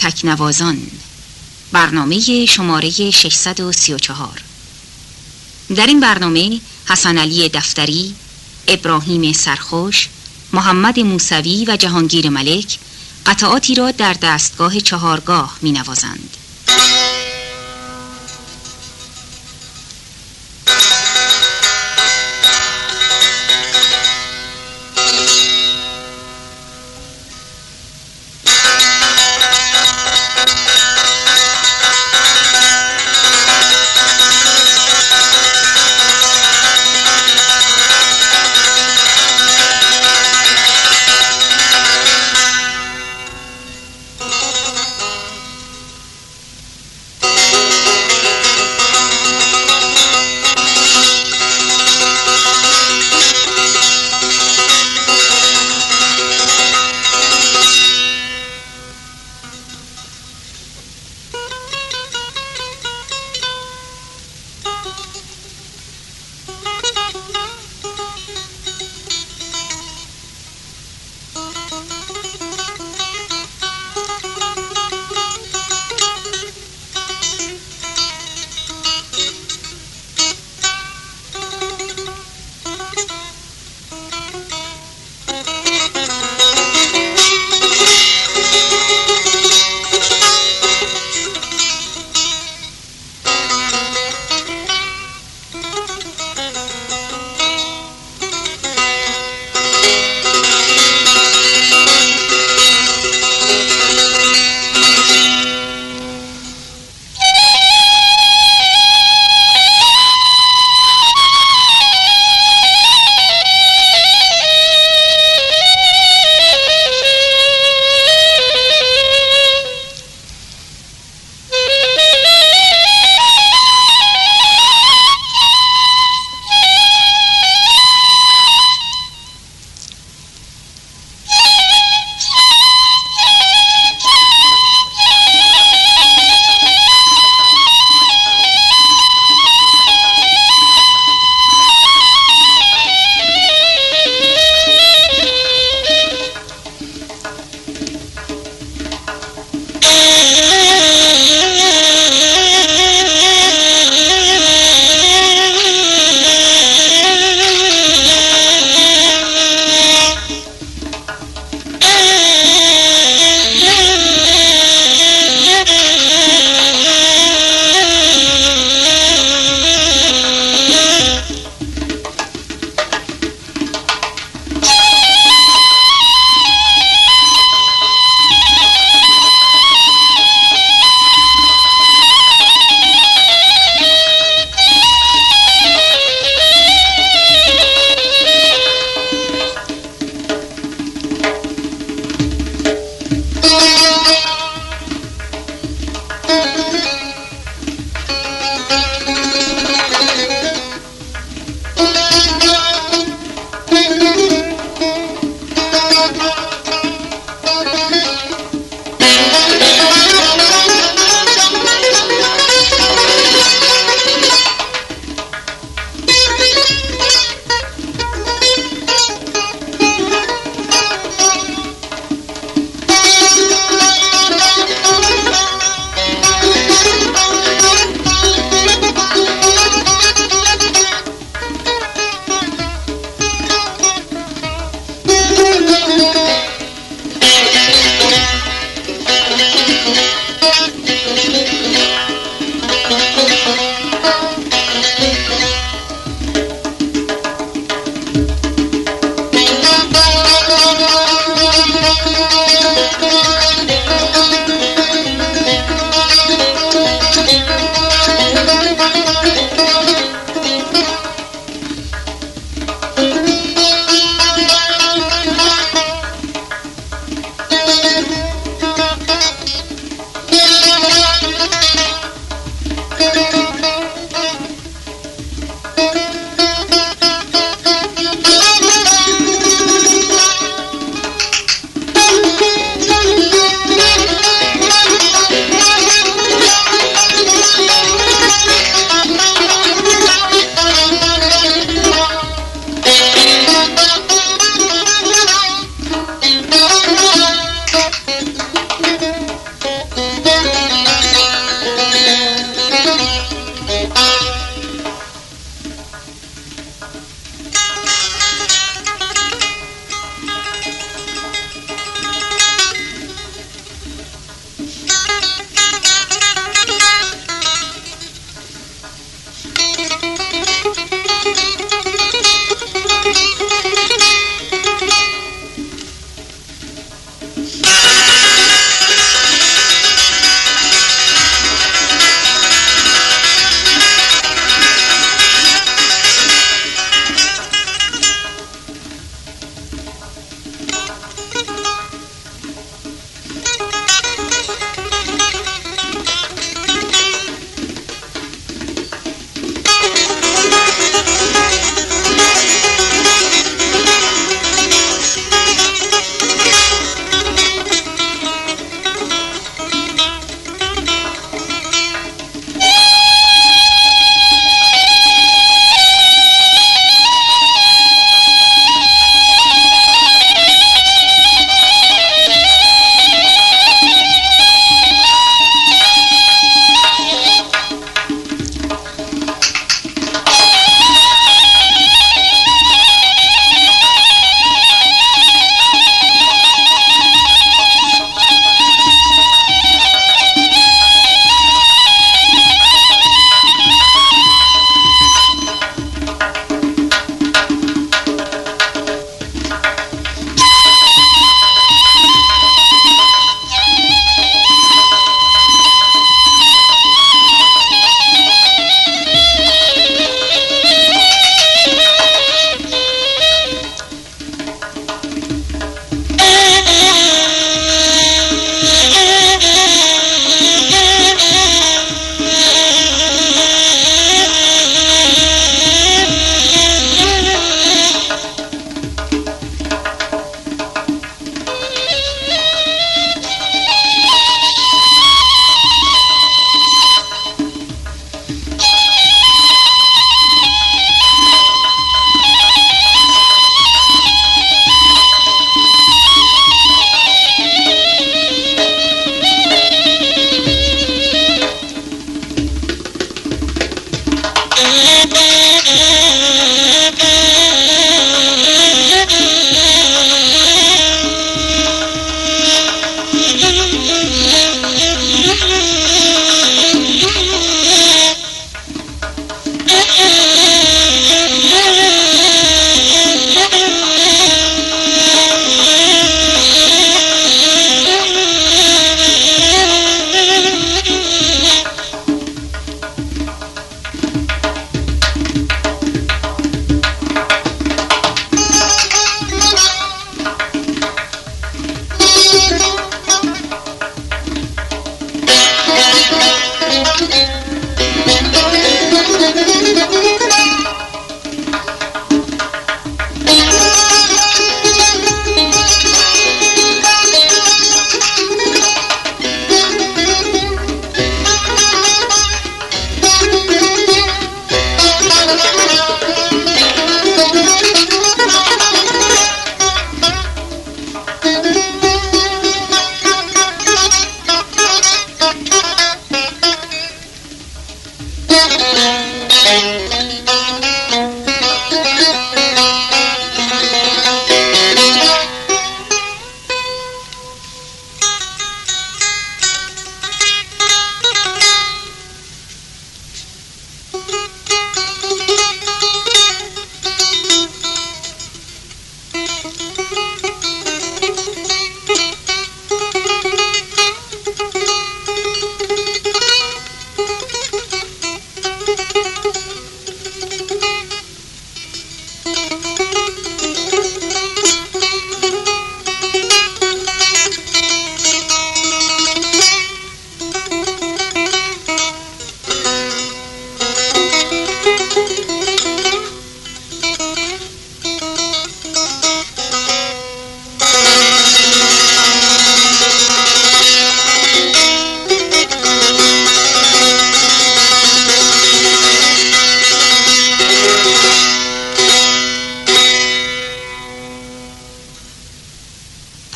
تکنوازان برنامه شماره 634 در این برنامه حسن علی دفتری ابراهیم سرخوش محمد موسوی و جهانگیر ملک قطعاتی را در دستگاه چهارگاه می نوازند.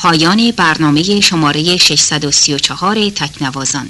پایان برنامه شماره 634 تکنوازان.